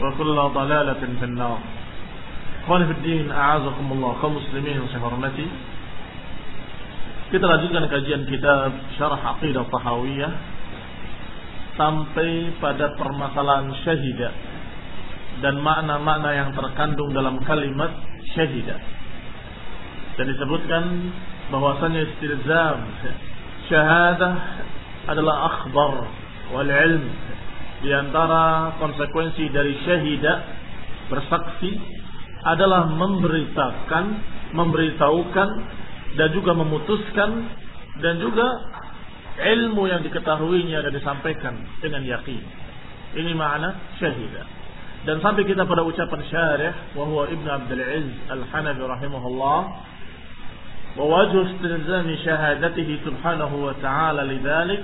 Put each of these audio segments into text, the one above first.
وكل ضلالة في النار Ikhwan Fiddin, A'azakumullah, kaum muslimin yang saya hormati Kita lanjutkan kajian kitab Syarah Aqidah Tahawiyah Sampai pada permasalahan syahidah Dan makna-makna yang terkandung dalam kalimat syahidah Dan disebutkan bahwasanya istilzam syahadah adalah akhbar wal ilm di antara konsekuensi dari syahidah bersaksi adalah memberitakan, memberitahukan dan juga memutuskan dan juga ilmu yang diketahuinya dan disampaikan dengan yakin. Ini makna syahidah. Dan sampai kita pada ucapan syarih wahwa Ibn Abdul Aziz Al-Hanafi rahimahullah wa wajhu istilzami syahadatihi subhanahu wa ta'ala lidzalik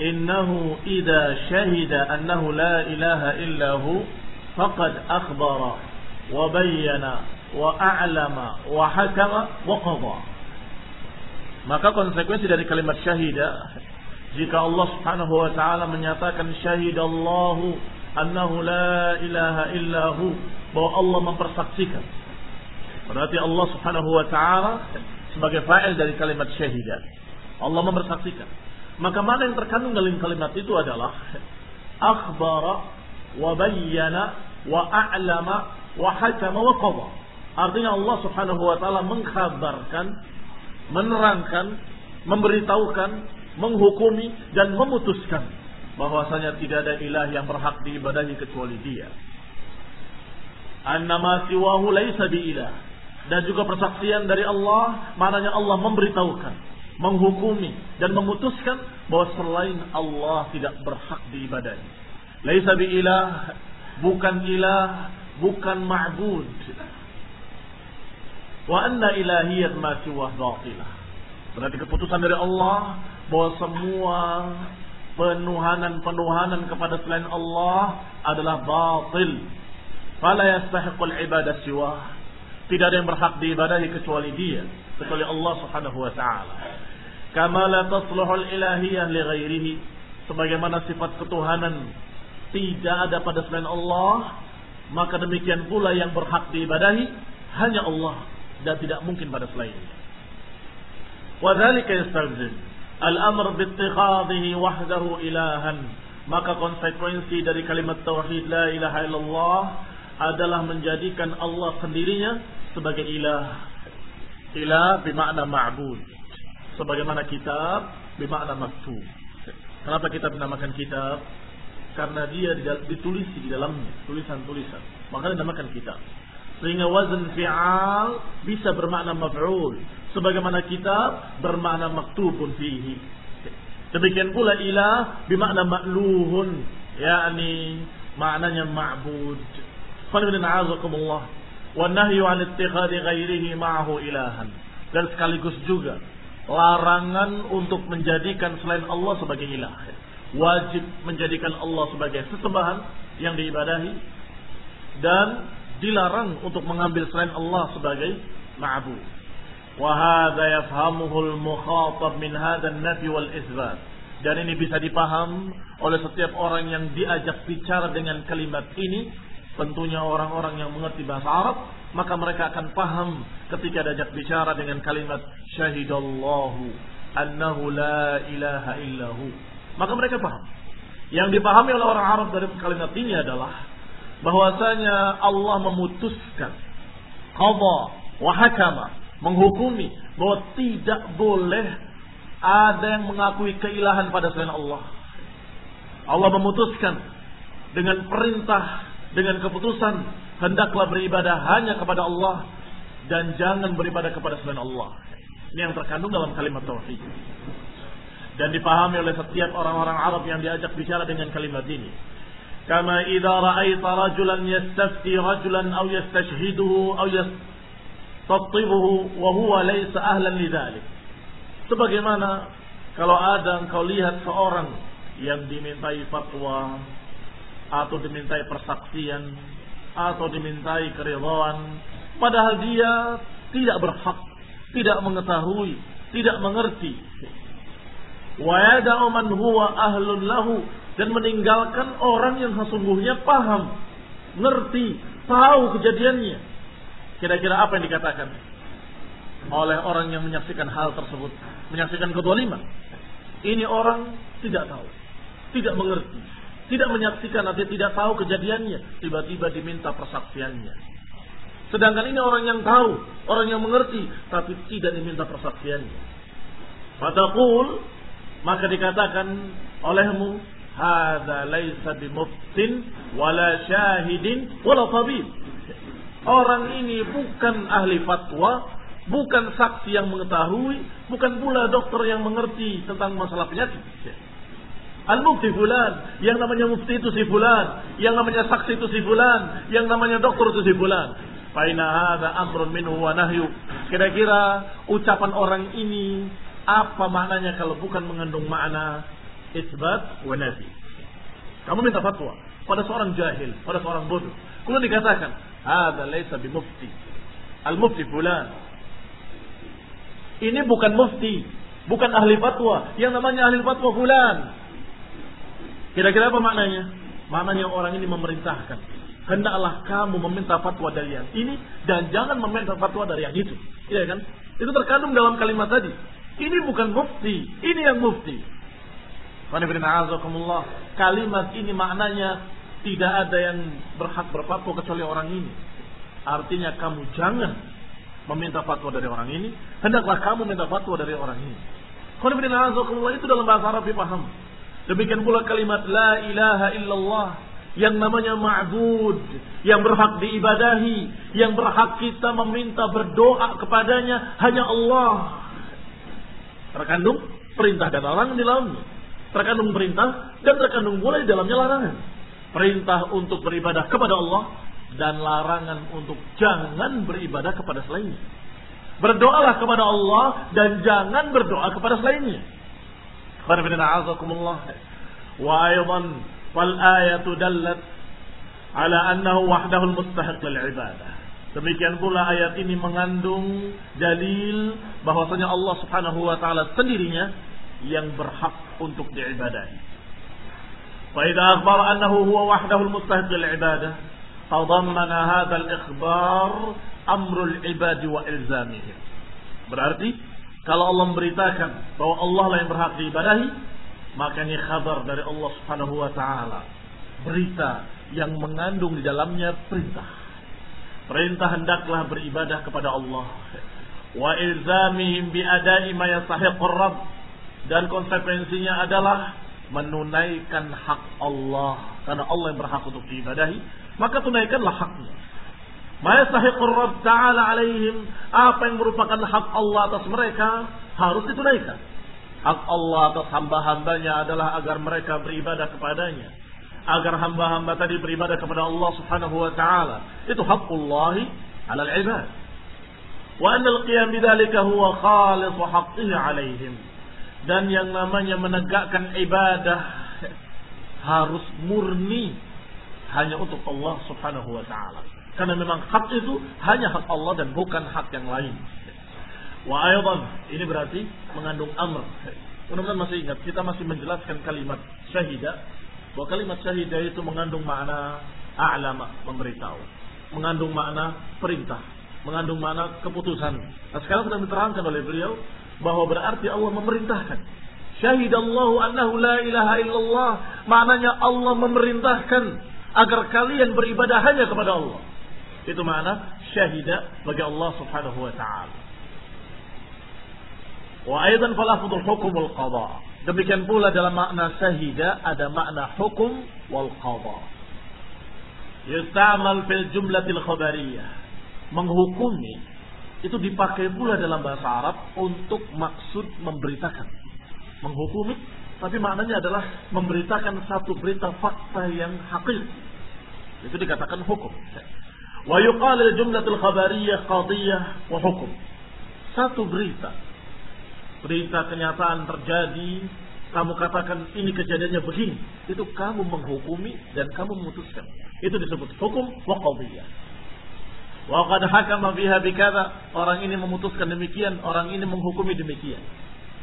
إنه إذا شهد أنه لا إله إلا هو فقد أخبر وبين وأعلم وحكم وقضى maka konsekuensi dari kalimat syahidah jika Allah Subhanahu wa taala menyatakan syahidallahu annahu la ilaha illahu bahwa Allah mempersaksikan berarti Allah Subhanahu wa taala sebagai fa'il dari kalimat syahidah. Allah mempersaksikan. Maka mana yang terkandung dalam kalimat itu adalah akhbara wa bayyana wa a'lama wa hakama wa qadha. Artinya Allah Subhanahu wa taala mengkhabarkan, menerangkan, memberitahukan, menghukumi dan memutuskan bahwasanya tidak ada ilah yang berhak diibadahi kecuali Dia. Annama siwahu laisa bi ilah dan juga persaksian dari Allah, maknanya Allah memberitahukan, menghukumi dan memutuskan bahwa selain Allah tidak berhak diibadahi. Laisa ilah, bukan ilah, bukan ma'bud. Wa anna ilahiyat ma siwah batilah. Berarti keputusan dari Allah bahwa semua penuhanan-penuhanan kepada selain Allah adalah batil. Fala yastahiqul ibadah siwah tidak ada yang berhak diibadahi kecuali Dia, kecuali Allah Subhanahu wa taala. Kama la tasluhul ilahiyah li ghairihi. Sebagaimana sifat ketuhanan tidak ada pada selain Allah, maka demikian pula yang berhak diibadahi hanya Allah dan tidak mungkin pada selainnya. Wa dzalika yastalzim al-amr bi ittikhadhihi wahdahu ilahan. Maka konsekuensi dari kalimat tauhid la ilaha illallah adalah menjadikan Allah sendirinya sebagai ilah. Ilah bermakna ma'bud. Sebagaimana kitab bermakna maktub. Kenapa kita dinamakan kitab? Karena dia ditulis di dalamnya, tulisan-tulisan. Maka dinamakan kitab. Sehingga wazn fi'al bisa bermakna maf'ul. Sebagaimana kitab bermakna maktubun fihi. Demikian pula ilah bermakna ma'luhun. yakni maknanya ma'bud. Qanibina Wanahyu an ittikhadi ghairihi ma'ahu ilahan. Dan sekaligus juga larangan untuk menjadikan selain Allah sebagai ilah. Wajib menjadikan Allah sebagai sesembahan yang diibadahi dan dilarang untuk mengambil selain Allah sebagai ma'bud. Wa hadza yafhamuhu al-mukhatab min hadha an-nafi wal isbat. Dan ini bisa dipaham oleh setiap orang yang diajak bicara dengan kalimat ini tentunya orang-orang yang mengerti bahasa Arab, maka mereka akan paham ketika diajak bicara dengan kalimat syahidallahu annahu la ilaha illahu. Maka mereka paham. Yang dipahami oleh orang Arab dari kalimat ini adalah bahwasanya Allah memutuskan qada wa hakama menghukumi bahwa tidak boleh ada yang mengakui keilahan pada selain Allah. Allah memutuskan dengan perintah dengan keputusan hendaklah beribadah hanya kepada Allah dan jangan beribadah kepada selain Allah. Ini yang terkandung dalam kalimat tauhid. Dan dipahami oleh setiap orang-orang Arab yang diajak bicara dengan kalimat ini. Kama idza ra'aita rajulan yastafti rajulan aw yastashhiduhu aw yastattibuhu wa huwa laysa ahlan lidzalik. Sebagaimana kalau ada engkau lihat seorang yang dimintai fatwa atau dimintai persaksian atau dimintai keridhaan padahal dia tidak berhak, tidak mengetahui, tidak mengerti. Wa yada'u man huwa ahlun lahu dan meninggalkan orang yang sesungguhnya paham, ngerti, tahu kejadiannya. Kira-kira apa yang dikatakan oleh orang yang menyaksikan hal tersebut, menyaksikan kedoliman. Ini orang tidak tahu, tidak mengerti, tidak menyaksikan atau tidak tahu kejadiannya, tiba-tiba diminta persaksiannya. Sedangkan ini orang yang tahu, orang yang mengerti, tapi tidak diminta persaksiannya. Fataqul, maka dikatakan olehmu, Hada laisa bimuftin, wala syahidin, wala tabib. Orang ini bukan ahli fatwa, bukan saksi yang mengetahui, bukan pula dokter yang mengerti tentang masalah penyakit. Al-mufti fulan, yang namanya mufti itu si fulan, yang namanya saksi itu si fulan, yang namanya dokter itu si fulan. Faina hadza amrun minhu wa nahyu. Kira-kira ucapan orang ini apa maknanya kalau bukan mengandung makna isbat wa nafi? Kamu minta fatwa pada seorang jahil, pada seorang bodoh. Kemudian dikatakan, "Hadza laisa bimufti." Al-mufti fulan, ini bukan mufti, bukan ahli fatwa. Yang namanya ahli fatwa fulan. Kira-kira apa maknanya? Maknanya orang ini memerintahkan. Hendaklah kamu meminta fatwa dari yang ini dan jangan meminta fatwa dari yang itu. Iya kan? Itu terkandung dalam kalimat tadi. Ini bukan mufti, ini yang mufti. Kalimat ini maknanya tidak ada yang berhak berfatwa kecuali orang ini. Artinya kamu jangan meminta fatwa dari orang ini, hendaklah kamu minta fatwa dari orang ini. itu dalam bahasa Arab dipaham. Demikian pula kalimat la ilaha illallah yang namanya ma'bud, yang berhak diibadahi, yang berhak kita meminta berdoa kepadanya hanya Allah. Terkandung perintah dan larangan di dalamnya. Terkandung perintah dan terkandung pula di dalamnya larangan. Perintah untuk beribadah kepada Allah dan larangan untuk jangan beribadah kepada selainnya. Berdoalah kepada Allah dan jangan berdoa kepada selainnya. Wa aydan fal ayatu dallat ala annahu wahdahu mustahiq lil ibadah. Demikian pula ayat ini mengandung dalil bahwasanya Allah Subhanahu wa taala sendirinya yang berhak untuk diibadahi. Fa idza akhbara annahu huwa wahdahu mustahiq lil ibadah tadammana hadzal ikhbar amrul ibadi wa ilzamihim. Berarti kalau Allah memberitakan bahwa Allah lah yang berhak diibadahi, maka ini kabar dari Allah Subhanahu wa taala. Berita yang mengandung di dalamnya perintah. Perintah hendaklah beribadah kepada Allah. Wa ilzamihim bi adai ma rabb dan konsekuensinya adalah menunaikan hak Allah karena Allah yang berhak untuk diibadahi maka tunaikanlah haknya. Ma yastahiqur Rabb Ta'ala alaihim, apa yang merupakan hak Allah atas mereka harus ditunaikan. Hak Allah atas hamba-hambanya adalah agar mereka beribadah kepadanya. Agar hamba-hamba tadi beribadah kepada Allah subhanahu wa ta'ala. Itu haqqullahi ala al-ibad. Wa anna al-qiyam bidhalika huwa wa haqqihi alaihim. Dan yang namanya menegakkan ibadah harus murni hanya untuk Allah Subhanahu wa taala. Karena memang hak itu hanya hak Allah dan bukan hak yang lain. Wa aydan, ini berarti mengandung amr. Mudah-mudahan masih ingat, kita masih menjelaskan kalimat syahidah bahwa kalimat syahidah itu mengandung makna a'lama, memberitahu. Mengandung makna perintah, mengandung makna keputusan. Nah, sekarang sudah diterangkan oleh beliau bahwa berarti Allah memerintahkan. Syahidallahu annahu la ilaha illallah. Maknanya Allah memerintahkan agar kalian beribadah hanya kepada Allah. Itu makna syahida bagi Allah Subhanahu wa taala. Wa aidan falafdul hukumul qada. Demikian pula dalam makna syahida ada makna hukum wal qada. Yustamal fil jumlatil khabariyah. Menghukumi itu dipakai pula dalam bahasa Arab untuk maksud memberitakan. Menghukumi tapi maknanya adalah memberitakan satu berita fakta yang hakiki. Itu dikatakan hukum. Jumlatul khabariyah qadiyah wa hukum. Satu berita. Berita kenyataan terjadi, kamu katakan ini kejadiannya begini, itu kamu menghukumi dan kamu memutuskan. Itu disebut hukum wa qadiyah. Wa qad hakama biha bikadza, orang ini memutuskan demikian, orang ini menghukumi demikian.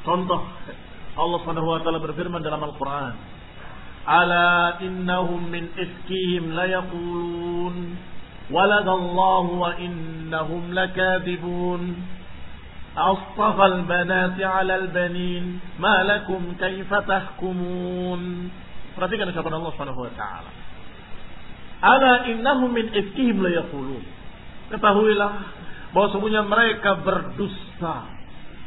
Contoh Allah Subhanahu wa taala berfirman dalam Al-Qur'an, "Ala innahum min ifkihim la yaqulun waladallahu wa innahum lakadibun." أصطفى البنات على البنين ما لكم كيف تحكمون perhatikan ucapan Allah Subhanahu wa taala ala innahum min ifkihim la yaqulun ketahuilah bahwa semuanya mereka berdusta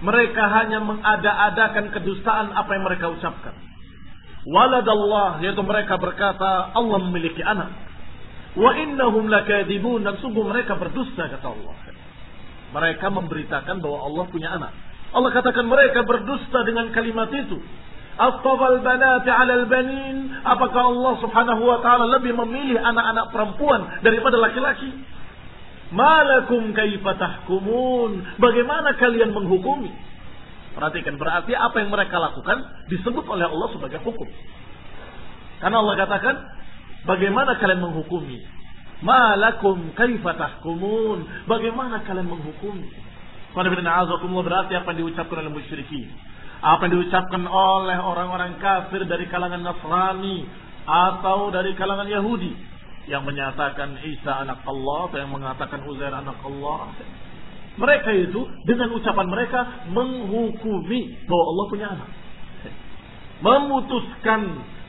mereka hanya mengada-adakan kedustaan apa yang mereka ucapkan waladallah yaitu mereka berkata Allah memiliki anak wa innahum lakadibun dan sungguh mereka berdusta kata Allah mereka memberitakan bahwa Allah punya anak. Allah katakan mereka berdusta dengan kalimat itu. Astafal banati alal banin. Apakah Allah subhanahu wa ta'ala lebih memilih anak-anak perempuan daripada laki-laki? Malakum kaifa tahkumun. Bagaimana kalian menghukumi? Perhatikan, berarti apa yang mereka lakukan disebut oleh Allah sebagai hukum. Karena Allah katakan, bagaimana kalian menghukumi? Malakum kaifa tahkumun? Bagaimana kalian menghukumi? berarti apa yang diucapkan oleh musyrikin. Apa yang diucapkan oleh orang-orang kafir dari kalangan Nasrani atau dari kalangan Yahudi yang menyatakan Isa anak Allah atau yang mengatakan Uzair anak Allah. Mereka itu dengan ucapan mereka menghukumi bahwa Allah punya anak. Memutuskan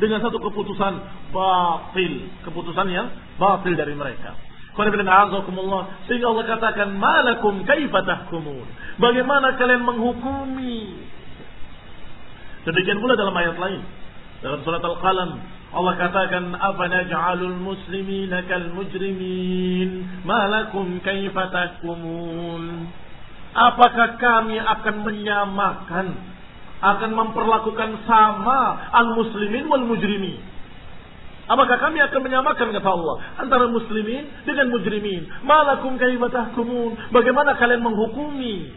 dengan satu keputusan batil, keputusan yang batil dari mereka. Sehingga Allah katakan, Malakum kaifa tahkumun. Bagaimana kalian menghukumi? Demikian pula dalam ayat lain. Dalam surat Al-Qalam. Allah katakan, Apa naj'alul muslimina kal mujrimin. Malakum kaifa tahkumun. Apakah kami akan menyamakan akan memperlakukan sama al-muslimin wal mujrimin. Apakah kami akan menyamakan kata Allah antara muslimin dengan mujrimin? Malakum kumun. Bagaimana kalian menghukumi?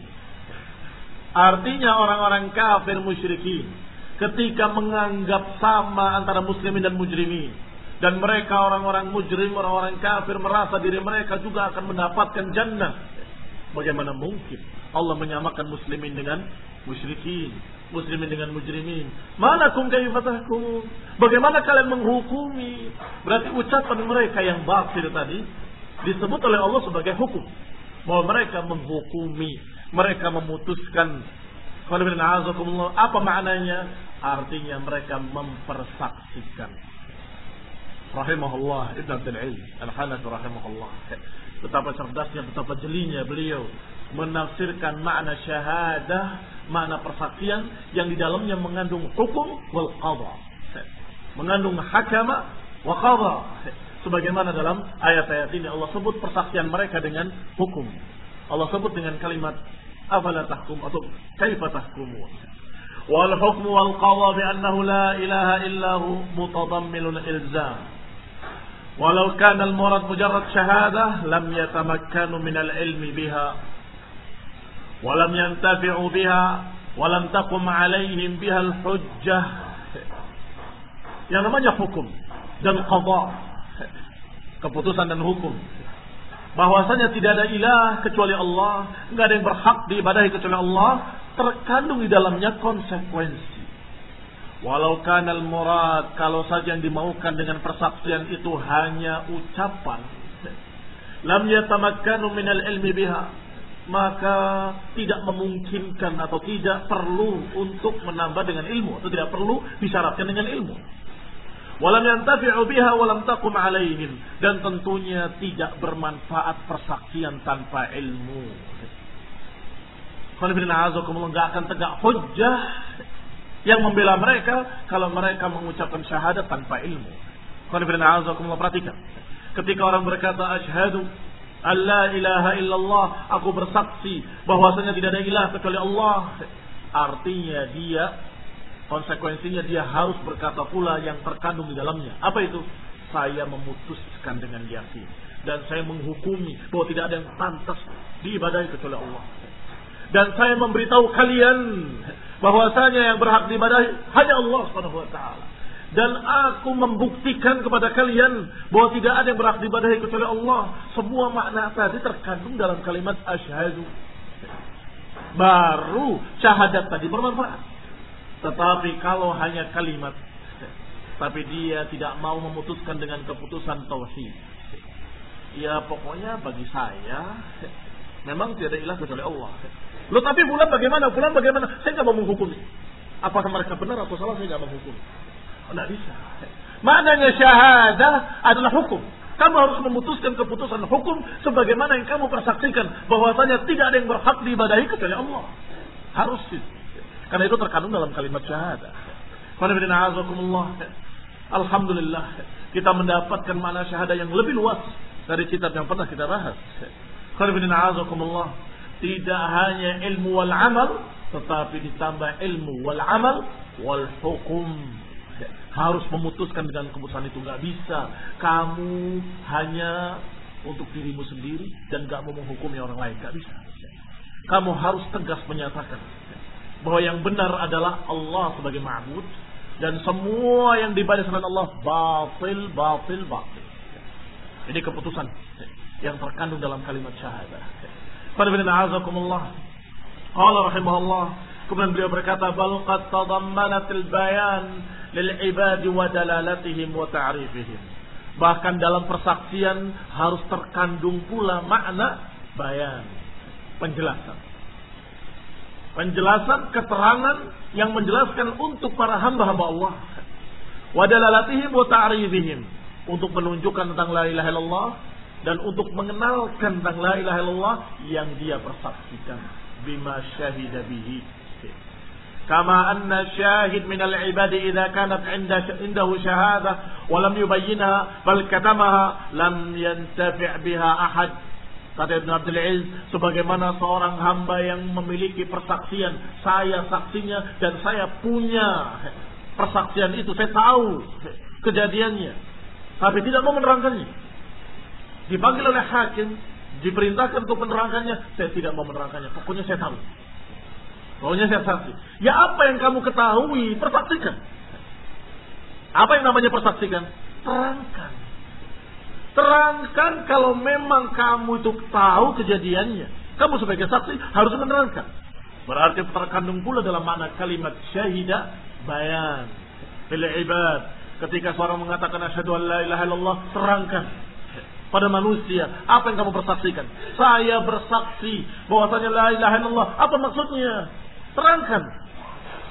Artinya orang-orang kafir musyrikin ketika menganggap sama antara muslimin dan mujrimin dan mereka orang-orang mujrim, orang-orang kafir merasa diri mereka juga akan mendapatkan jannah. Bagaimana mungkin Allah menyamakan muslimin dengan musyrikin? muslimin dengan mujrimin. Mana kum kaifatahkum? Bagaimana kalian menghukumi? Berarti ucapan mereka yang batil tadi disebut oleh Allah sebagai hukum. Bahwa mereka menghukumi, mereka memutuskan. Apa maknanya? Artinya mereka mempersaksikan. Rahimahullah Ibn Abdul Al-Hanafi rahimahullah Betapa cerdasnya, betapa jelinya beliau menafsirkan makna syahadah, makna persaksian yang di dalamnya mengandung hukum wal qadha. Mengandung hakama wa qadha. Sebagaimana dalam ayat-ayat ini Allah sebut persaksian mereka dengan hukum. Allah sebut dengan kalimat afala tahkum atau kaifa tahkumun. Wal hukmu wal qadha bi annahu la ilaha illahu mutadammilun ilzam walau kana al-murad mujarrad syahadah lam yatamakkanu min al-ilmi biha wa lam yantafi'u biha wa lam taqum 'alaihim biha al-hujjah yang namanya hukum dan qada keputusan dan hukum bahwasanya tidak ada ilah kecuali Allah, nggak ada yang berhak diibadahi kecuali Allah, terkandung di dalamnya konsekuensi walau kanal murad kalau saja yang dimaukan dengan persaksian itu hanya ucapan lam yatamakkanu minal ilmi biha maka tidak memungkinkan atau tidak perlu untuk menambah dengan ilmu atau tidak perlu disyaratkan dengan ilmu. Walam yantafi'u biha walam taqum alaihim dan tentunya tidak bermanfaat persaksian tanpa ilmu. Kalau nggak akan tegak hujjah yang membela mereka kalau mereka mengucapkan syahadat tanpa ilmu. Perhatikan. Ketika orang berkata asyhadu Allah ilaha illallah. Aku bersaksi bahwasanya tidak ada ilah kecuali Allah. Artinya dia Konsekuensinya dia harus berkata pula yang terkandung di dalamnya. Apa itu? Saya memutuskan dengan yakin. Dan saya menghukumi bahwa tidak ada yang pantas diibadahi kecuali Allah. Dan saya memberitahu kalian bahwasanya yang berhak diibadahi hanya Allah Subhanahu wa taala. Dan aku membuktikan kepada kalian bahwa tidak ada yang berhak diibadahi kecuali Allah. Semua makna tadi terkandung dalam kalimat asyhadu. Baru syahadat tadi bermanfaat. Tetapi kalau hanya kalimat tapi dia tidak mau memutuskan dengan keputusan tauhid. Ya pokoknya bagi saya memang tidak ada ilah kecuali Allah. Lo tapi bulan bagaimana? Bulan bagaimana? Saya nggak mau menghukumi. Apakah mereka benar atau salah? Saya nggak mau menghukumi. Tidak bisa. Maknanya syahadah adalah hukum. Kamu harus memutuskan keputusan hukum sebagaimana yang kamu persaksikan bahwasanya tidak ada yang berhak diibadahi kecuali Allah. Harus itu. Karena itu terkandung dalam kalimat syahadah. Alhamdulillah kita mendapatkan makna syahadah yang lebih luas dari kitab yang pernah kita bahas. Tidak hanya ilmu wal amal tetapi ditambah ilmu wal amal wal hukum. Harus memutuskan dengan keputusan itu nggak bisa. Kamu hanya untuk dirimu sendiri dan gak mau menghukumi orang lain nggak bisa. Kamu harus tegas menyatakan bahwa yang benar adalah Allah sebagai ma'bud dan semua yang dibaca selain Allah batil, batil, batil. Ini keputusan yang terkandung dalam kalimat syahadah. Pada bin azakumullah. Allah rahimahullah. Kemudian beliau berkata, "Bal qad tadammanat al-bayan lil ibadi wa dalalatihim wa ta'rifihim." Bahkan dalam persaksian harus terkandung pula makna bayan, penjelasan penjelasan keterangan yang menjelaskan untuk para hamba-hamba Allah. Wadalalatihim wa ta'rifihim untuk menunjukkan tentang la ilaha illallah dan untuk mengenalkan tentang la ilaha illallah yang dia persaksikan bima syahida bihi. Kama anna syahid min al-ibadi idza kanat indahu syahadah wa lam yubayyinha bal katamaha lam yantafi' biha ahad Kata Ibn Abdul Aziz, sebagaimana seorang hamba yang memiliki persaksian, saya saksinya dan saya punya persaksian itu, saya tahu kejadiannya, tapi tidak mau menerangkannya. Dipanggil oleh hakim, diperintahkan untuk menerangkannya, saya tidak mau menerangkannya. Pokoknya saya tahu. Pokoknya saya saksi. Ya apa yang kamu ketahui, persaksikan. Apa yang namanya persaksikan? Terangkan. Terangkan kalau memang kamu itu tahu kejadiannya. Kamu sebagai saksi harus menerangkan. Berarti terkandung pula dalam makna kalimat syahidah bayan. Bila ibad. Ketika seorang mengatakan asyhadu an la ilaha illallah, terangkan pada manusia apa yang kamu persaksikan. Saya bersaksi bahwasanya la ilaha illallah. Apa maksudnya? Terangkan.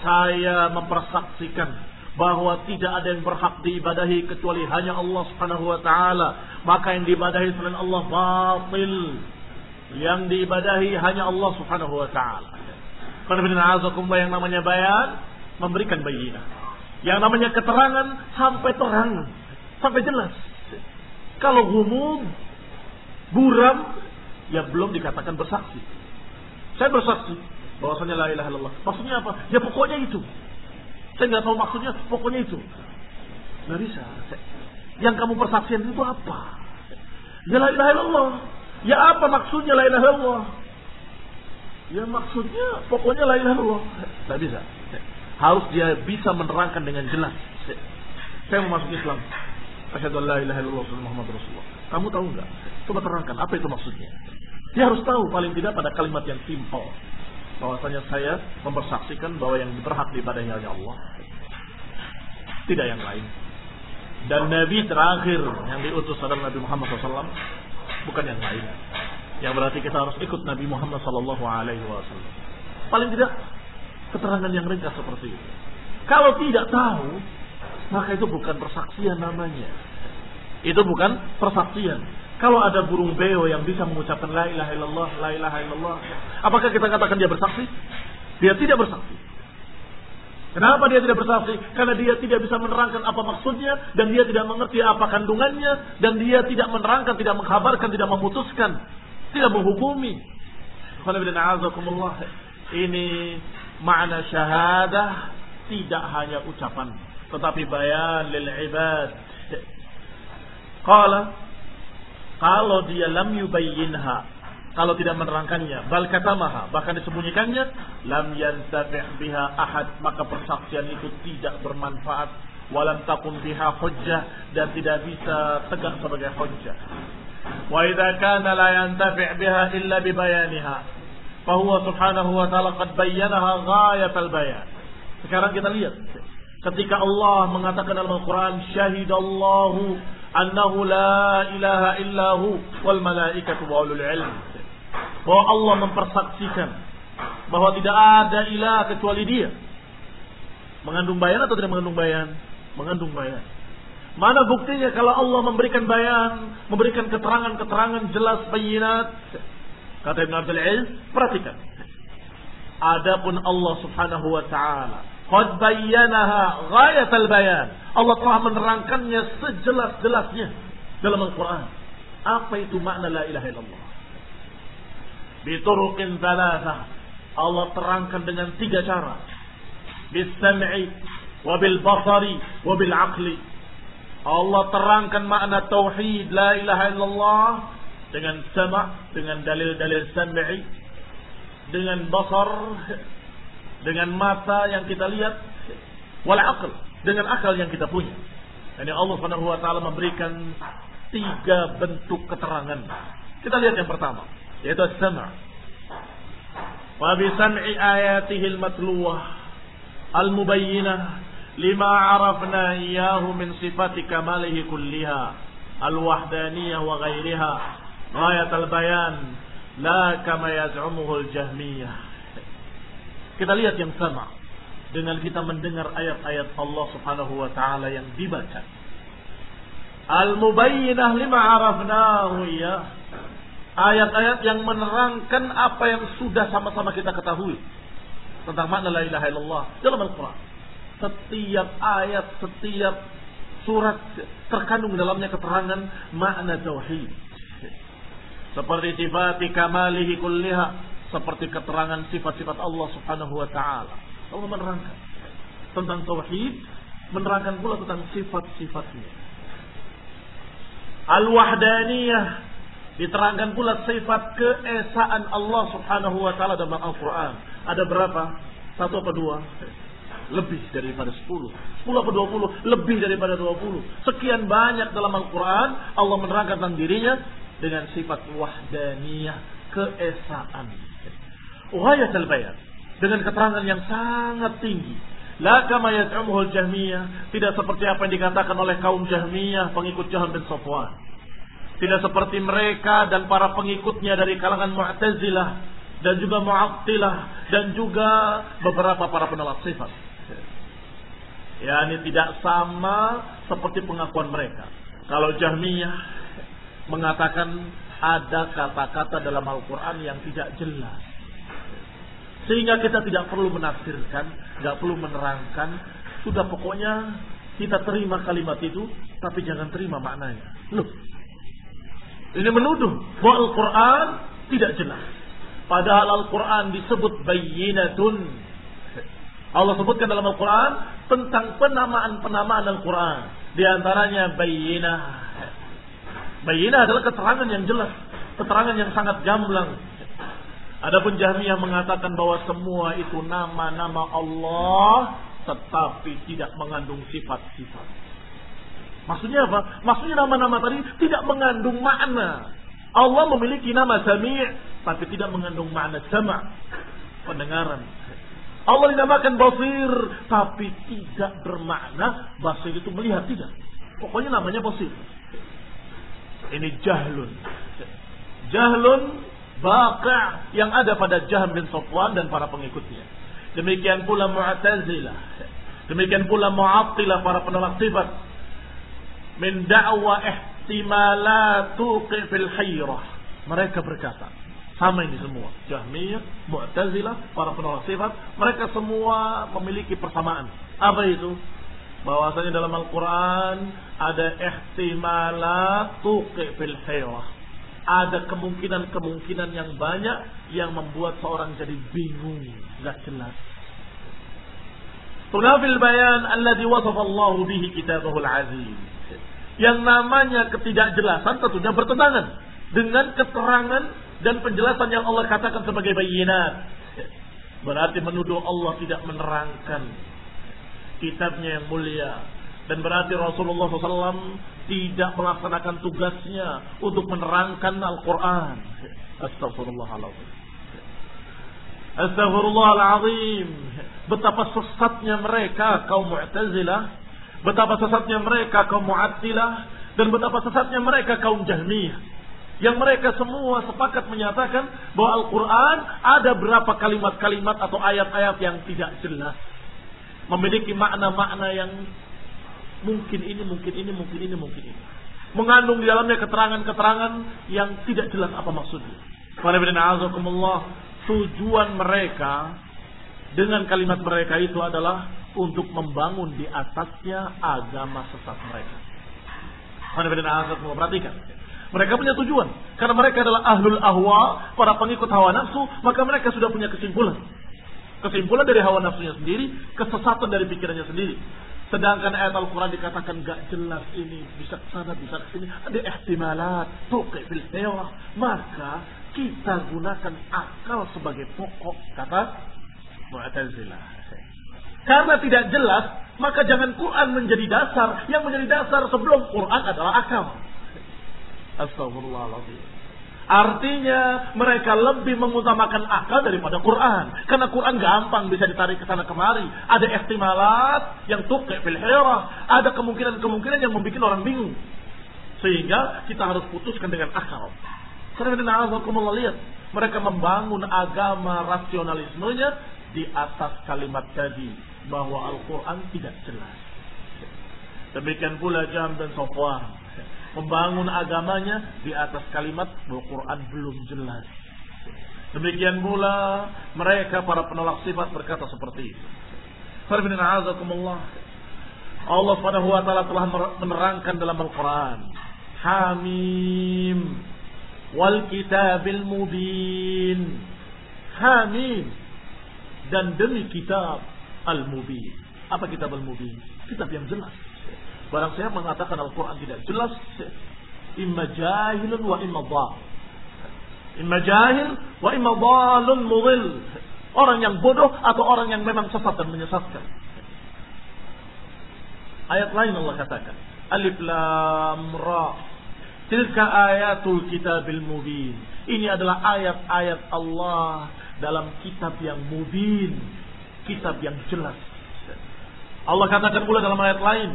Saya mempersaksikan bahwa tidak ada yang berhak diibadahi kecuali hanya Allah Subhanahu wa taala. Maka yang diibadahi selain Allah batil. Yang diibadahi hanya Allah Subhanahu wa taala. Karena yang namanya bayan memberikan bayina. Yang namanya keterangan sampai terang, sampai jelas. Kalau umum buram ya belum dikatakan bersaksi. Saya bersaksi bahwasanya la ilaha illallah. Maksudnya apa? Ya pokoknya itu. Saya nggak tahu maksudnya, pokoknya itu. Nggak bisa. Yang kamu persaksian itu apa? Ya la ilaha illallah. Ya apa maksudnya la ilaha illallah? Ya maksudnya pokoknya la ilaha illallah. Nggak bisa. Harus dia bisa menerangkan dengan jelas. Saya mau masuk Islam. Asyhadu an la ilaha illallah Muhammad Rasulullah. Kamu tahu nggak? Coba terangkan apa itu maksudnya. Dia harus tahu paling tidak pada kalimat yang simpel bahwasanya saya mempersaksikan bahwa yang berhak diibadahi hanya Allah. Tidak yang lain. Dan Nabi terakhir yang diutus adalah Nabi Muhammad SAW, bukan yang lain. Yang berarti kita harus ikut Nabi Muhammad SAW. Paling tidak keterangan yang ringkas seperti itu. Kalau tidak tahu, maka itu bukan persaksian namanya. Itu bukan persaksian. Kalau ada burung beo yang bisa mengucapkan la ilaha illallah, la ilaha illallah, apakah kita katakan dia bersaksi? Dia tidak bersaksi. Kenapa dia tidak bersaksi? Karena dia tidak bisa menerangkan apa maksudnya dan dia tidak mengerti apa kandungannya dan dia tidak menerangkan, tidak mengkabarkan, tidak memutuskan, tidak menghukumi. Ini makna syahadah tidak hanya ucapan tetapi bayan lil ibad. Qala kalau dia lam yubayyinha kalau tidak menerangkannya bal katamaha bahkan disembunyikannya lam yantafi' biha ahad maka persaksian itu tidak bermanfaat. Walam takun biha hujjah dan tidak bisa tegak sebagai hujjah. Wa idza kana la yantafi' biha illa bi bayaniha fa huwa subhanahu wa ta'ala qad bayyanaha ghayatal bayan. Sekarang kita lihat ketika Allah mengatakan dalam Al-Qur'an syahidallahu annahu la ilaha illahu wal malaikatu wa ulul ilm bahwa Allah mempersaksikan bahwa tidak ada ilah kecuali dia. Mengandung bayan atau tidak mengandung bayan? Mengandung bayan. Mana buktinya kalau Allah memberikan bayan, memberikan keterangan-keterangan jelas bayinat? Kata Ibn Abdul Aziz, perhatikan. Adapun Allah Subhanahu wa taala qad bayyanaha ghayatal bayan. Allah telah menerangkannya sejelas-jelasnya dalam Al-Qur'an. Apa itu makna la ilaha illallah? bituruqin thalatha. Allah terangkan dengan tiga cara. Bisam'i wa bil basari wa bil aqli. Allah terangkan makna tauhid la ilaha illallah dengan sama, dengan dalil-dalil sam'i, dengan basar, dengan mata yang kita lihat, wal aql, dengan akal yang kita punya. Jadi Allah Subhanahu wa taala memberikan tiga bentuk keterangan. Kita lihat yang pertama yaitu sama. Wa bi sam'i ayatihi al-matluwah al-mubayyinah lima arafna iyyahu min sifati kamalihi kulliha al-wahdaniyah wa ghairiha ghayat al-bayan la kama yaz'umuhu al-jahmiyah kita lihat yang sama. Dengan kita mendengar ayat-ayat Allah Subhanahu wa taala yang dibaca. Al-mubayyinah lima arafnahu iyyah ayat-ayat yang menerangkan apa yang sudah sama-sama kita ketahui. Tentang makna la ilaha illallah dalam Al-Quran. Setiap ayat, setiap surat terkandung dalamnya keterangan makna tauhid. Seperti sifat kamalihi kulliha, seperti keterangan sifat-sifat Allah Subhanahu wa taala. Allah menerangkan tentang tauhid, menerangkan pula tentang sifat-sifatnya. Al-wahdaniyah Diterangkan pula sifat keesaan Allah subhanahu wa ta'ala dalam Al-Quran. Ada berapa? Satu apa dua? Lebih daripada sepuluh. Sepuluh apa dua puluh? Lebih daripada dua puluh. Sekian banyak dalam Al-Quran. Allah menerangkan tentang dirinya dengan sifat wahdaniyah. Keesaan. Uhayat al-bayan. Dengan keterangan yang sangat tinggi. La kama yat'umuhul jahmiyah. Tidak seperti apa yang dikatakan oleh kaum jahmiyah. Pengikut Jahan bin Safwan tidak seperti mereka dan para pengikutnya dari kalangan Mu'tazilah dan juga Mu'attilah dan juga beberapa para penolak sifat. Ya, ini tidak sama seperti pengakuan mereka. Kalau Jahmiyah mengatakan ada kata-kata dalam Al-Quran yang tidak jelas. Sehingga kita tidak perlu menafsirkan, tidak perlu menerangkan. Sudah pokoknya kita terima kalimat itu, tapi jangan terima maknanya. Loh, ini menuduh bahwa Al-Quran tidak jelas. Padahal Al-Quran disebut bayinatun. Allah sebutkan dalam Al-Quran tentang penamaan-penamaan Al-Quran. Di antaranya bayinah. Bayinah adalah keterangan yang jelas. Keterangan yang sangat gamblang. Adapun Jahmiyah mengatakan bahwa semua itu nama-nama Allah tetapi tidak mengandung sifat-sifat. Maksudnya apa? Maksudnya nama-nama tadi tidak mengandung makna. Allah memiliki nama Sami' tapi tidak mengandung makna sama pendengaran. Allah dinamakan Basir tapi tidak bermakna Basir itu melihat tidak. Pokoknya namanya Basir. Ini jahlun. Jahlun baqa yang ada pada Jahm bin Safwan dan para pengikutnya. Demikian pula Mu'tazilah. Demikian pula Mu'attilah para penolak sifat min da'wa ihtimalatu fil hayrah. Mereka berkata, sama ini semua. Jahmiyah, Mu'tazilah, para penolak sifat, mereka semua memiliki persamaan. Apa itu? Bahwasanya dalam Al-Quran ada ihtimalatu fil hayrah. Ada kemungkinan-kemungkinan yang banyak yang membuat seorang jadi bingung, gak jelas. Tunafil bayan alladhi wasafa Allah bihi kitabahul aziz. Yang namanya ketidakjelasan tentunya bertentangan dengan keterangan dan penjelasan yang Allah katakan sebagai bayinat. Berarti menuduh Allah tidak menerangkan kitabnya yang mulia. Dan berarti Rasulullah SAW tidak melaksanakan tugasnya untuk menerangkan Al-Quran. Astagfirullahaladzim. Astagfirullahaladzim. Betapa sesatnya mereka kaum Mu'tazilah. Betapa sesatnya mereka kaum Mu'attilah. Dan betapa sesatnya mereka kaum Jahmiyah. Yang mereka semua sepakat menyatakan bahwa Al-Quran ada berapa kalimat-kalimat atau ayat-ayat yang tidak jelas. Memiliki makna-makna yang mungkin ini, mungkin ini, mungkin ini, mungkin ini. Mengandung di dalamnya keterangan-keterangan yang tidak jelas apa maksudnya. Tujuan mereka dengan kalimat mereka itu adalah untuk membangun di atasnya agama sesat mereka. Perhatikan. Mereka punya tujuan. Karena mereka adalah ahlul ahwa, para pengikut hawa nafsu, maka mereka sudah punya kesimpulan. Kesimpulan dari hawa nafsunya sendiri, kesesatan dari pikirannya sendiri. Sedangkan ayat Al-Quran dikatakan gak jelas ini, bisa ke sana, bisa ke sini. Ada ihtimalat, tuqi fil Maka kita gunakan akal sebagai pokok, kata Mu'tazilah. Karena tidak jelas, maka jangan Quran menjadi dasar. Yang menjadi dasar sebelum Quran adalah akal. Astagfirullahaladzim. Artinya mereka lebih mengutamakan akal daripada Quran. Karena Quran gampang bisa ditarik ke sana kemari. Ada ihtimalat yang tuqi fil Ada kemungkinan-kemungkinan yang membuat orang bingung. Sehingga kita harus putuskan dengan akal. Karena lihat. Mereka membangun agama rasionalismenya di atas kalimat tadi. Bahwa Al-Quran tidak jelas. Demikian pula Jam dan Sofwan membangun agamanya di atas kalimat bahwa Quran belum jelas. Demikian pula mereka para penolak sifat berkata seperti itu. Allah Subhanahu wa taala telah menerangkan dalam Al-Qur'an. Hamim wal kitabil mubin. Hamim dan demi kitab al-mubin. Apa kitab al-mubin? Kitab yang jelas Barang saya mengatakan Al-Quran tidak jelas, imma jahilun wa imma dhal. Imma jahil wa imma dhalun mudil. Orang yang bodoh atau orang yang memang sesat dan menyesatkan. Ayat lain Allah katakan, Alif Lam Ra. Tilka ayatul kitabil mubin. Ini adalah ayat-ayat Allah dalam kitab yang mubin. Kitab yang jelas. Allah katakan pula dalam ayat lain,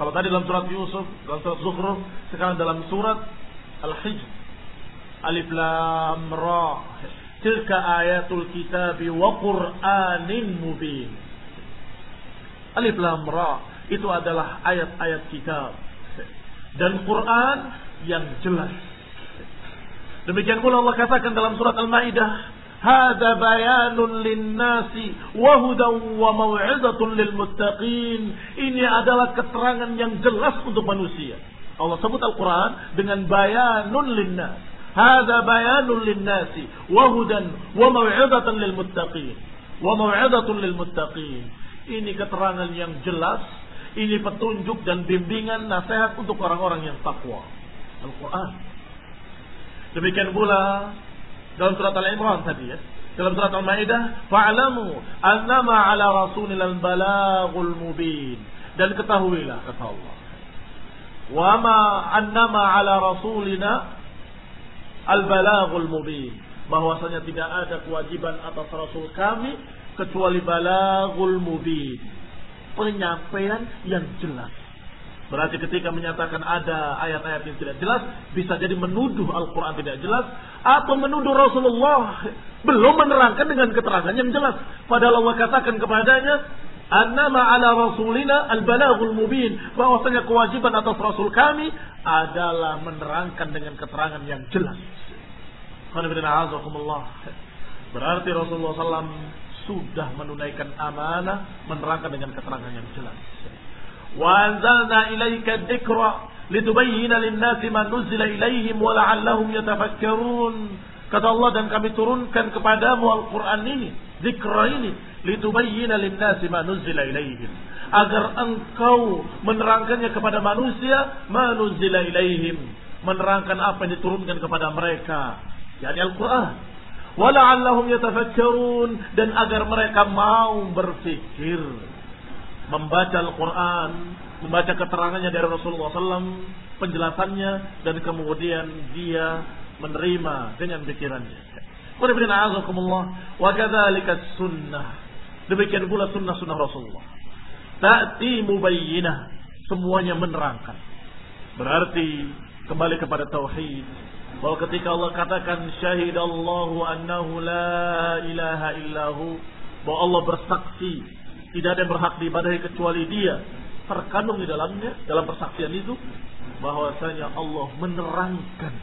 kalau tadi dalam surat Yusuf, dalam surat Zukhruf, sekarang dalam surat Al-Hijr. Alif Lam Ra. Tilka ayatul kitab wa Qur'anin mubin. Alif Lam Ra itu adalah ayat-ayat kitab dan Quran yang jelas. Demikian pula Allah katakan dalam surat Al-Maidah, هذا بيان للناس وهدى وموعظة للمتقين ini adalah keterangan yang jelas untuk manusia Allah sebut Al-Quran dengan bayanun linnas هذا بيان للناس وهدى وموعظة للمتقين وموعظة للمتقين ini keterangan yang jelas ini petunjuk dan bimbingan nasihat untuk orang-orang yang takwa Al-Quran demikian pula dalam surat Al-Imran tadi ya. Dalam surat Al-Maidah, fa'lamu annama 'ala rasulil balagul mubin. Dan ketahuilah kata Allah. Wa ma annama 'ala rasulina al-balagul mubin. Bahwasanya tidak ada kewajiban atas rasul kami kecuali balagul mubin. Penyampaian yang jelas. Berarti ketika menyatakan ada ayat-ayat yang tidak jelas, bisa jadi menuduh Al-Quran tidak jelas, atau menuduh Rasulullah belum menerangkan dengan keterangan yang jelas. Padahal Allah katakan kepadanya, Annama ala rasulina al-balaghul mubin. Bahwasanya kewajiban atas Rasul kami adalah menerangkan dengan keterangan yang jelas. Berarti Rasulullah SAW sudah menunaikan amanah menerangkan dengan keterangan yang jelas. وأنزلنا إليك الذكر لتبين للناس ما نزل إليهم ولعلهم يتفكرون Kata Allah dan kami turunkan kepadamu Al-Quran ini, zikra ini, litubayyina linnasi ma nuzila ilaihim. Agar engkau menerangkannya kepada manusia, ma nuzila ilaihim. Menerangkan apa yang diturunkan kepada mereka. Yani Al-Quran. Wala'allahum yatafakkarun. Dan agar mereka mau berfikir. Membaca Al-Quran. Membaca keterangannya dari Rasulullah SAW. Penjelasannya. Dan kemudian dia menerima dengan pikirannya. Wa sunnah. Demikian pula sunnah-sunnah Rasulullah. Ta'ti mubayyinah. Semuanya menerangkan. Berarti kembali kepada tauhid. Bahwa ketika Allah katakan syahidallahu annahu la ilaha illahu. Bahwa Allah bersaksi. Tidak ada yang berhak diibadahi kecuali dia. Terkandung di dalamnya, dalam persaksian itu. Bahwasanya Allah menerangkan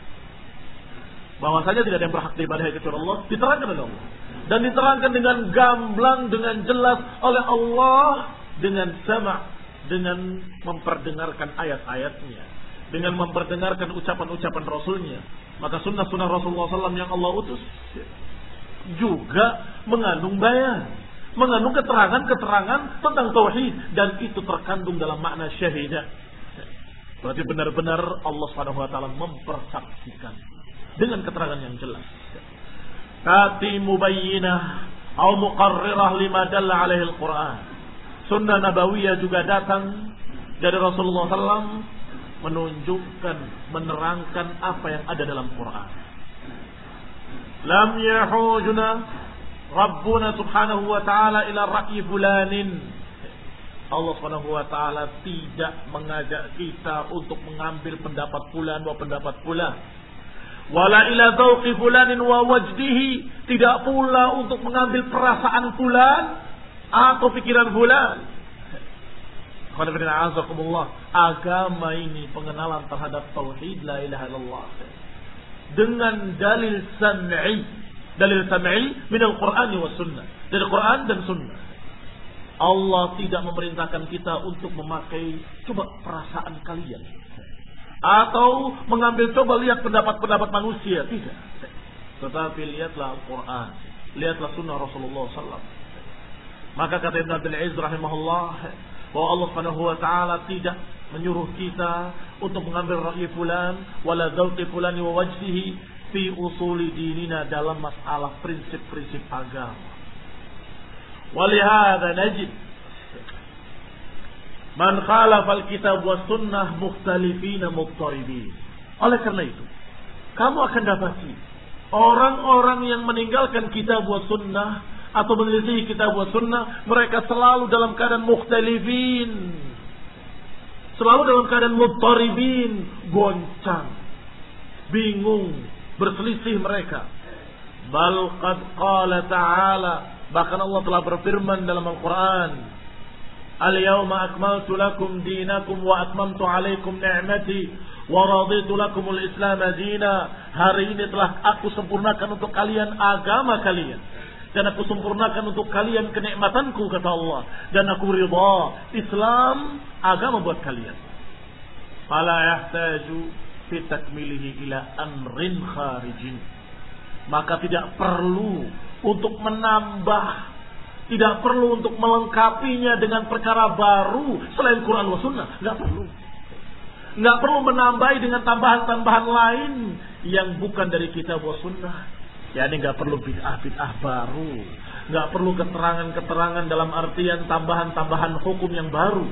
bahwasanya tidak ada yang berhak diibadahi kecuali Allah, diterangkan oleh Allah. Dan diterangkan dengan gamblang, dengan jelas oleh Allah dengan sama, dengan memperdengarkan ayat-ayatnya, dengan memperdengarkan ucapan-ucapan Rasulnya. Maka sunnah-sunnah Rasulullah SAW yang Allah utus juga mengandung bayan, mengandung keterangan-keterangan tentang tauhid dan itu terkandung dalam makna syahidah. Berarti benar-benar Allah Subhanahu wa taala mempersaksikan dengan keterangan yang jelas. Tati mubayyinah atau muqarrirah lima dalla alaihi al-Quran. Sunnah Nabawiyah juga datang dari Rasulullah SAW menunjukkan, menerangkan apa yang ada dalam Quran. Lam yahujuna Rabbuna subhanahu wa ta'ala ila ra'yi fulanin. Allah subhanahu wa ta'ala tidak mengajak kita untuk mengambil pendapat fulan, dua pendapat fulan Wala ila dzauqi fulanin wa wajdihi. Tidak pula untuk mengambil perasaan fulan atau pikiran fulan. Agama ini pengenalan terhadap tauhid la ilaha illallah. Dengan dalil sam'i. Dalil sam'i min al-Qur'ani wa sunnah. Dari Quran dan sunnah. Allah tidak memerintahkan kita untuk memakai coba perasaan kalian. Atau mengambil coba lihat pendapat-pendapat manusia. Tidak. Tetapi lihatlah Al-Quran. Lihatlah sunnah Rasulullah SAW maka kata Ibn Abdul Aziz rahimahullah bahwa Allah Subhanahu wa taala tidak menyuruh kita untuk mengambil ra'yi fulan wala dzauqi fulan wa wajhihi fi usuli dinina dalam masalah prinsip-prinsip agama. Walihada najid Man khalafal kitab wa sunnah mukhtalifina muttaribin. Oleh karena itu, kamu akan dapati orang-orang yang meninggalkan kitab wa sunnah atau menyelisih kitab wa sunnah, mereka selalu dalam keadaan mukhtalifin. Selalu dalam keadaan muttaribin, goncang, bingung, berselisih mereka. Bal qad qala ta'ala, bahkan Allah telah berfirman dalam Al-Quran, Al-yawma akmaltu lakum dinakum wa atmamtu alaikum ni'mati wa raditu lakumul islam dina. Hari ini telah aku sempurnakan untuk kalian agama kalian. Dan aku sempurnakan untuk kalian kenikmatanku kata Allah. Dan aku ridha Islam agama buat kalian. Fala yahtaju fi takmilihi ila amrin kharijin. Maka tidak perlu untuk menambah tidak perlu untuk melengkapinya dengan perkara baru selain Quran wa Sunnah. Nggak perlu. Nggak perlu menambahi dengan tambahan-tambahan lain yang bukan dari kitab wa Sunnah. Ya ini nggak perlu bid'ah-bid'ah baru. Nggak perlu keterangan-keterangan dalam artian tambahan-tambahan hukum yang baru.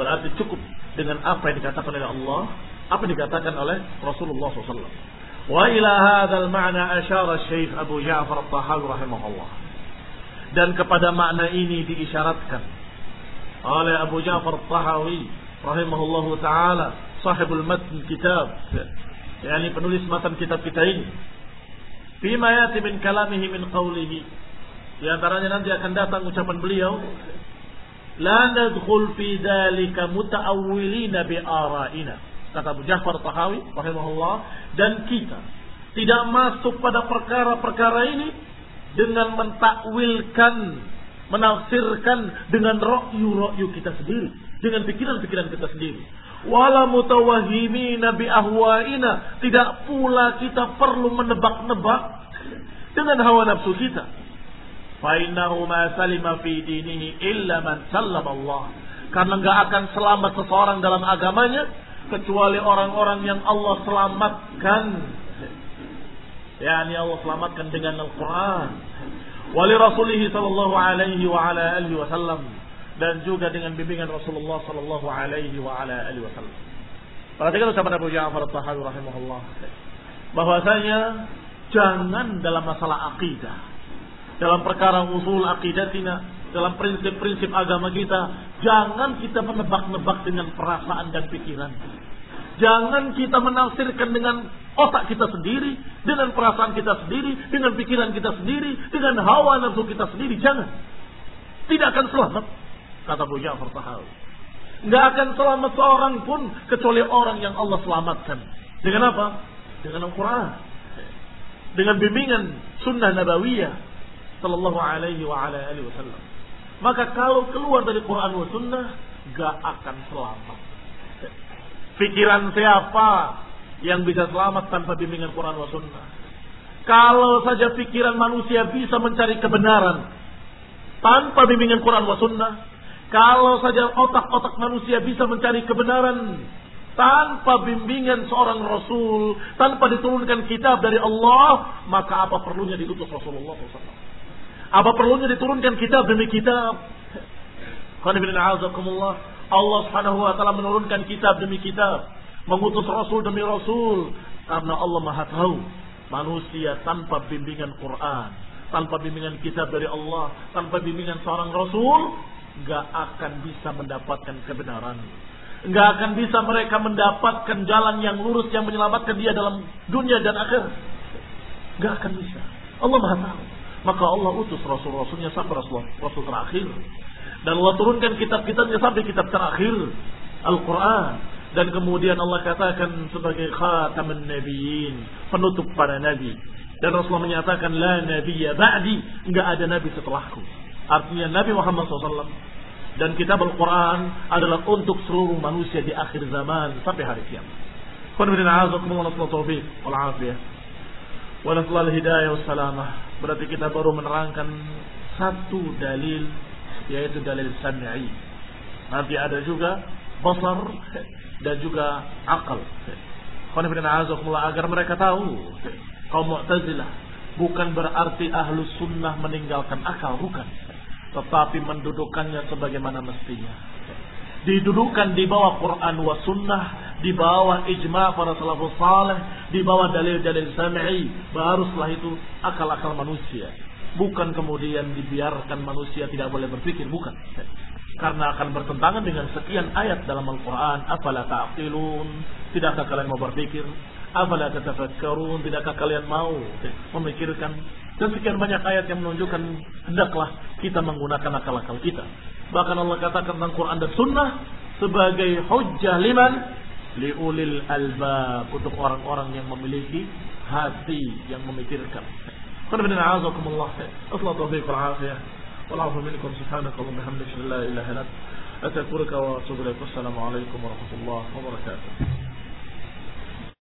Berarti cukup dengan apa yang dikatakan oleh Allah, apa yang dikatakan oleh Rasulullah SAW. Wa ila hadzal ma'na asyara Syekh Abu Ja'far Ath-Thahawi rahimahullah. Dan kepada makna ini diisyaratkan oleh Abu Ja'far Ath-Thahawi rahimahullahu taala sahibul matn kitab yakni penulis matan kitab kita ini bima yati min kalamihi min qawlihi di antaranya nanti akan datang ucapan beliau la nadkhul fi dhalika muta'awwilina bi ara'ina kata Abu Ja'far Tahawi rahimahullah dan kita tidak masuk pada perkara-perkara ini dengan mentakwilkan menafsirkan dengan rokyu-rokyu kita sendiri dengan pikiran-pikiran kita sendiri Wala mutawahhimina bi ahwaina. Tidak pula kita perlu menebak-nebak dengan hawa nafsu kita. Fa innahu ma salima fi dinihi illa man sallama Allah. Karena enggak akan selamat seseorang dalam agamanya kecuali orang-orang yang Allah selamatkan. Yani Allah selamatkan dengan Al-Quran. Wali Rasulih sallallahu alaihi wa ala alihi wasallam dan juga dengan bimbingan Rasulullah sallallahu alaihi wa ala alihi wasallam. Perhatikan ucapan Abu Ja'far At-Tahawi rahimahullah bahwasanya jangan dalam masalah akidah, dalam perkara usul akidatina, dalam prinsip-prinsip agama kita, jangan kita menebak-nebak dengan perasaan dan pikiran. Jangan kita menafsirkan dengan otak kita sendiri, dengan perasaan kita sendiri, dengan pikiran kita sendiri, dengan hawa nafsu kita sendiri. Jangan. Tidak akan selamat. Kata Abu Ja'far Tahawi. Nggak akan selamat seorang pun kecuali orang yang Allah selamatkan. Dengan apa? Dengan Al-Quran. Dengan bimbingan sunnah nabawiyah. Sallallahu alaihi wa ala alihi wasallam. Maka kalau keluar dari Quran wa sunnah, gak akan selamat. Pikiran siapa yang bisa selamat tanpa bimbingan Quran wa sunnah? Kalau saja pikiran manusia bisa mencari kebenaran tanpa bimbingan Quran wa sunnah, kalau saja otak-otak manusia bisa mencari kebenaran tanpa bimbingan seorang Rasul, tanpa diturunkan kitab dari Allah, maka apa perlunya diutus Rasulullah SAW? Apa perlunya diturunkan kitab demi kitab? Allah subhanahu wa ta'ala menurunkan kitab demi kitab. Mengutus Rasul demi Rasul. Karena Allah maha tahu. Manusia tanpa bimbingan Quran. Tanpa bimbingan kitab dari Allah. Tanpa bimbingan seorang Rasul. Gak akan bisa mendapatkan kebenaran. Gak akan bisa mereka mendapatkan jalan yang lurus yang menyelamatkan dia dalam dunia dan akhir. Gak akan bisa. Allah maha tahu. Maka Allah utus Rasul-Rasulnya sampai Rasul, Rasul terakhir. Dan Allah turunkan kitab-kitabnya sampai kitab terakhir. Al-Quran. Dan kemudian Allah katakan sebagai khataman nabiyin. Penutup para nabi. Dan Rasulullah menyatakan, La nabiya ba'di. Enggak ada nabi setelahku. Artinya Nabi Muhammad SAW. Dan kitab Al-Quran adalah untuk seluruh manusia di akhir zaman. Sampai hari kiamat. Wa hidayah wassalamah. Berarti kita baru menerangkan satu dalil yaitu dalil sam'i. Nanti ada juga basar dan juga akal. agar mereka tahu kaum Mu'tazilah bukan berarti ahlu sunnah meninggalkan akal bukan tetapi mendudukannya sebagaimana mestinya didudukan di bawah Quran wa sunnah di bawah ijma para salafus saleh di bawah dalil-dalil sam'i baru setelah itu akal-akal manusia Bukan kemudian dibiarkan manusia tidak boleh berpikir, bukan. Karena akan bertentangan dengan sekian ayat dalam Al-Quran. Afala ta'qilun. Tidakkah kalian mau berpikir? Afala tatafakkarun. Tidakkah kalian mau memikirkan? Dan sekian banyak ayat yang menunjukkan hendaklah kita menggunakan akal-akal kita. Bahkan Allah katakan tentang Quran dan Sunnah sebagai hujjah liman liulil albab untuk orang-orang yang memiliki hati yang memikirkan. فربنا عاذكم الله خير اطلع توفيق والعافية والعفو منكم سبحانك اللهم وبحمدك لا اله الا انت استغفرك واتوب اليك والسلام عليكم ورحمة الله وبركاته